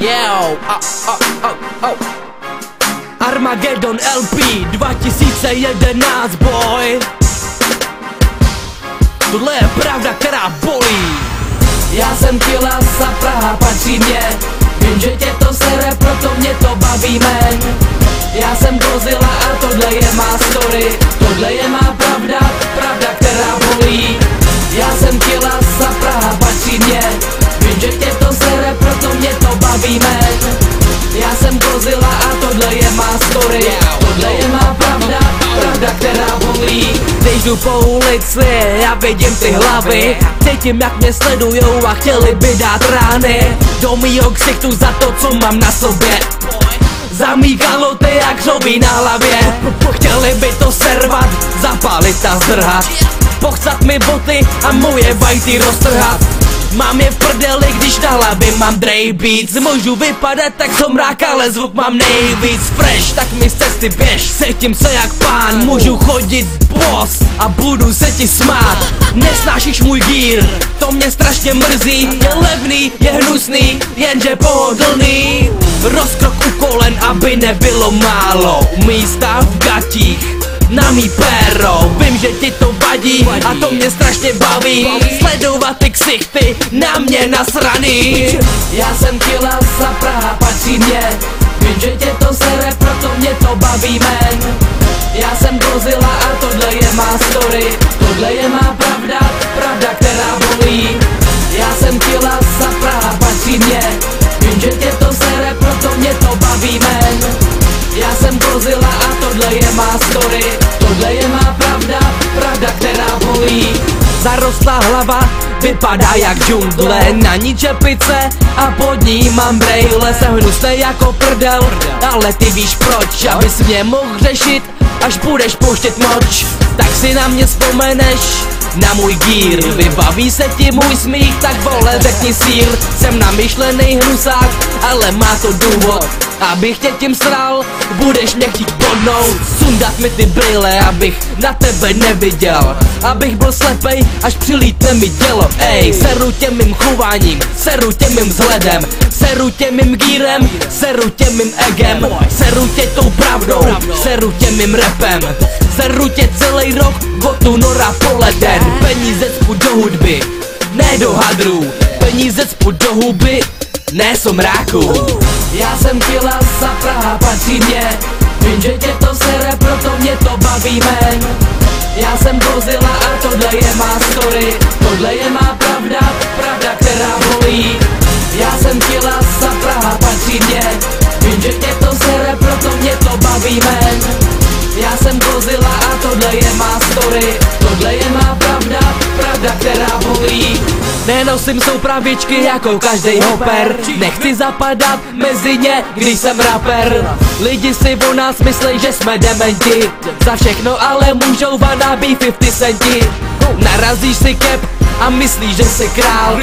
Yo, oh, oh, oh, oh. Armageddon LP 2011 boy Tohle je pravda, která bolí. Já jsem chtěla za Praha patří mě. Vím, že tě to sere, proto mě to baví men. Já jsem Godzilla a tohle je má story. Tohle je má pravda, jdu po ulici, já vidím ty hlavy. Cítím, jak mě sledujou a chtěli by dát rány. Do mýho ksichtu za to, co mám na sobě. Zamíkalo ty jak hřobí na hlavě. Chtěli by to servat, zapálit a zdrhat. Pochcat mi boty a moje bajty roztrhat. Mám je v prdeli, když na hlavě mám Dre Můžu vypadat tak somrák, ale zvuk mám nejvíc. Fresh Tak mi z cesty běž, cítím se jak pán Můžu chodit boss a budu se ti smát. Nesnášíš můj gír, to mě strašně mrzí. Je levný, je hnusný, jenže pohodlný. Rozkrok u kolen, aby nebylo málo. Místa v gatích na mý péro. Vím, že ti to vadí a to mě strašně baví. Sledovat ty ksichty na mě nasraný. Já jsem chtěla za Praha patří mě. Vím, že tě to sere, proto mě to baví men Já jsem Godzilla a tohle je má story. Tohle je má pravda, pravda, která bolí. Já jsem chtěla za Praha patří mě Vím, že tě to sere, proto mě to baví men. Já jsem Godzilla a tohle je má story. Tohle je má pravda, pravda, která bolí Zarostlá hlava vypadá jak džungle. Na ní čepice a pod ní mám brejle Jsem hnusnej jako prdel, ale ty víš proč? Abys mě mohl řešit, až budeš pouštět moč. Tak si na mě vzpomeneš na můj gír. Vybaví se ti můj smích, tak vole řekni sír. Jsem namyšlený hnusák, ale má to důvod. Abych tě tím sral, budeš mě chtít podnout Sundat mi ty brýle, abych na tebe neviděl. Abych byl slepej, až přilítne mi dělo Ej, seru tě mým chováním, seru tě mým vzhledem. Seru tě mým gírem, seru tě mým egem. Seru tě tou pravdou, seru tě mým repem Seru tě celý rok, od února po leden Peníze cpu do hudby, ne do hadrů. Peníze cpu do huby, ne somráku Já jsem chtěla za Praha patří mě Vím, že tě to sere, proto mě to baví men. Já jsem Godzilla a tohle je má story. Tohle je má pravda, pravda, která bolí Já jsem chtěla za Praha patří mě. Vím, že tě to sere, proto mě to baví men. Já jsem Godzilla a tohle je má Nenosím soupravičky jako každý hoper. Nechci zapadat mezi ně, když jsem rapper. Lidi si o nás myslej, že jsme dementi. Za všechno ale můžou vana být 50 centi. Narazíš si kep a myslíš, že jsi král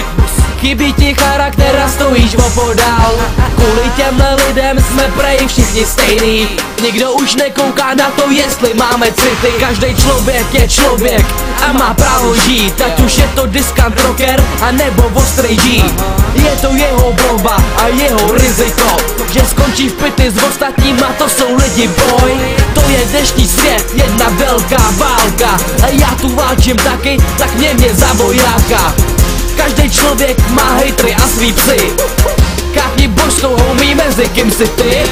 Chybí ti charakter a stojíš opodál Kvůli těmhle lidem jsme prej všichni stejný. Nikdo už nekouká na to, jestli máme city. Každý člověk je člověk a má právo žít. Ať už je to diskant rocker a nebo ostrý G Je to jeho volba a jeho riziko Že skončí v pity s ostatníma, to jsou lidi boj. To je dnešní svět, jedna velká válka. A já tu válčím taky, tak mě mě za vojáka Každý člověk má hejtry a svý psy. Kápni božskou homí mezi kým si ty